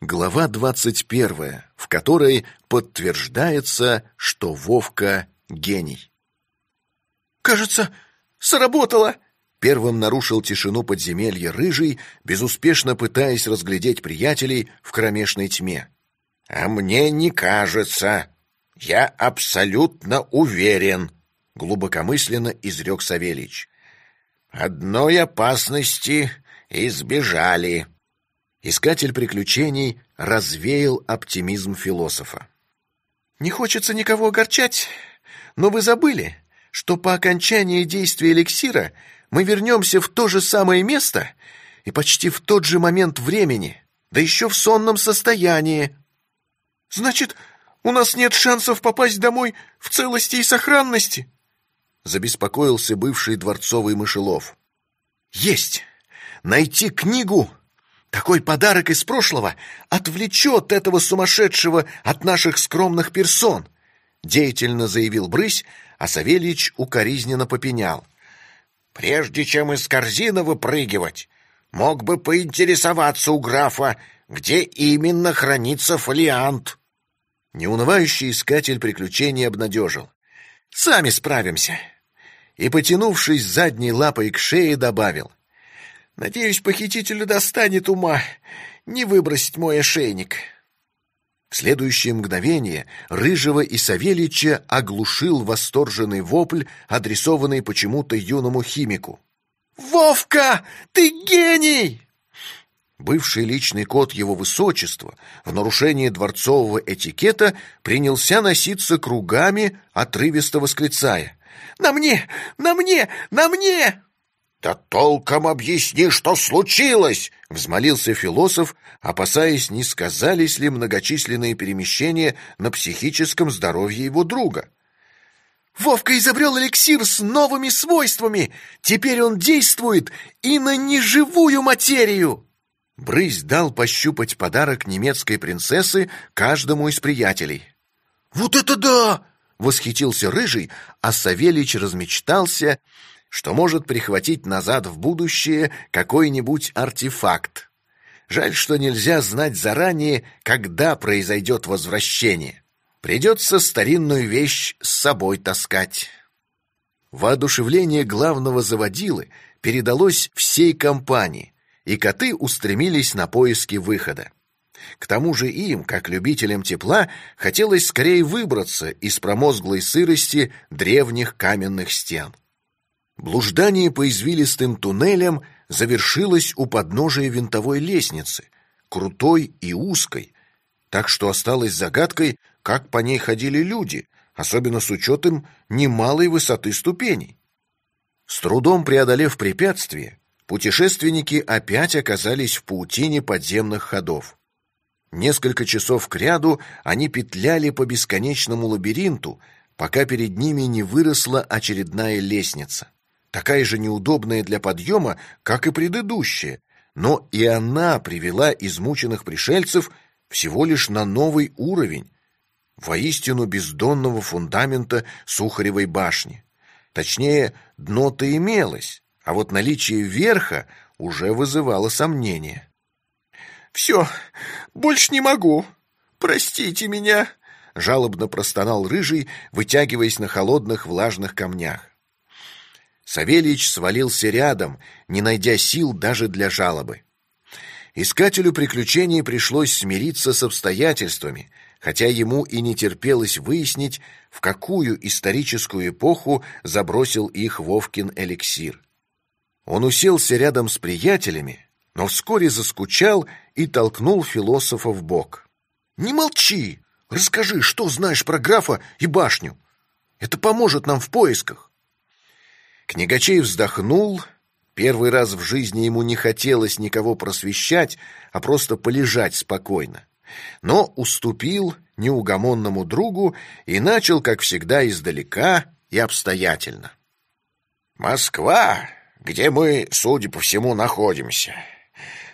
Глава двадцать первая, в которой подтверждается, что Вовка — гений. «Кажется, сработало!» Первым нарушил тишину подземелья рыжий, безуспешно пытаясь разглядеть приятелей в кромешной тьме. «А мне не кажется. Я абсолютно уверен», — глубокомысленно изрек Савельич. «Одной опасности избежали». Искатель приключений развеял оптимизм философа. «Не хочется никого огорчать, но вы забыли, что по окончании действия эликсира мы вернемся в то же самое место и почти в тот же момент времени, да еще в сонном состоянии. Значит, у нас нет шансов попасть домой в целости и сохранности?» Забеспокоился бывший дворцовый мышелов. «Есть! Найти книгу такой подарок из прошлого отвлечет этого сумасшедшего от наших скромных персон, деятельно заявил Брысь, а Савельич укоризненно попенял. Прежде чем из корзины выпрыгивать, мог бы поинтересоваться у графа, где именно хранится фолиант. Неунывающий искатель приключений обнадежил. «Сами справимся!» И, потянувшись задней лапой к шее, добавил. Надеюсь, похитителю достанет ума не выбросить мой ошейник. В следующее мгновение Рыжего и Савельича оглушил восторженный вопль, адресованный почему-то юному химику. «Вовка, ты гений!» Бывший личный кот его высочества в нарушении дворцового этикета принялся носиться кругами, отрывисто восклицая. «На мне! На мне! На мне!» «Да толком объясни, что случилось!» — взмолился философ, опасаясь, не сказались ли многочисленные перемещения на психическом здоровье его друга. «Вовка изобрел эликсир с новыми свойствами! Теперь он действует и на неживую материю!» Брысь дал пощупать подарок немецкой принцессы каждому из приятелей. «Вот это да!» — восхитился Рыжий, а Савельич размечтался что может прихватить назад в будущее какой-нибудь артефакт. Жаль, что нельзя знать заранее, когда произойдет возвращение. Придется старинную вещь с собой таскать. Воодушевление главного заводилы передалось всей компании, и коты устремились на поиски выхода. К тому же им, как любителям тепла, хотелось скорее выбраться из промозглой сырости древних каменных стен. Блуждание по извилистым туннелям завершилось у подножия винтовой лестницы, крутой и узкой, так что осталось загадкой, как по ней ходили люди, особенно с учетом немалой высоты ступеней. С трудом преодолев препятствие, путешественники опять оказались в паутине подземных ходов. Несколько часов кряду они петляли по бесконечному лабиринту, пока перед ними не выросла очередная лестница такая же неудобная для подъема, как и предыдущая, но и она привела измученных пришельцев всего лишь на новый уровень, воистину бездонного фундамента Сухаревой башни. Точнее, дно-то имелось, а вот наличие верха уже вызывало сомнения. «Все, больше не могу. Простите меня», — жалобно простонал Рыжий, вытягиваясь на холодных влажных камнях. Савельич свалился рядом, не найдя сил даже для жалобы. Искателю приключений пришлось смириться с обстоятельствами, хотя ему и не терпелось выяснить, в какую историческую эпоху забросил их Вовкин эликсир. Он уселся рядом с приятелями, но вскоре заскучал и толкнул философа в бок. «Не молчи! Расскажи, что знаешь про графа и башню. Это поможет нам в поисках». Книгачей вздохнул. Первый раз в жизни ему не хотелось никого просвещать, а просто полежать спокойно. Но уступил неугомонному другу и начал, как всегда, издалека и обстоятельно. «Москва, где мы, судя по всему, находимся,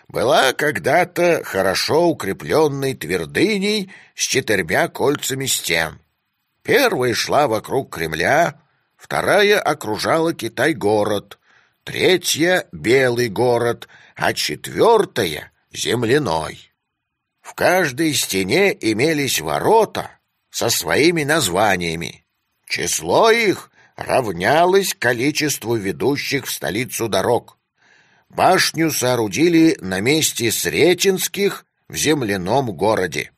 была когда-то хорошо укрепленной твердыней с четырьмя кольцами стен. Первая шла вокруг Кремля, вторая окружала Китай-город, третья — Белый город, а четвертая — Земляной. В каждой стене имелись ворота со своими названиями. Число их равнялось количеству ведущих в столицу дорог. Башню соорудили на месте Сретенских в земляном городе.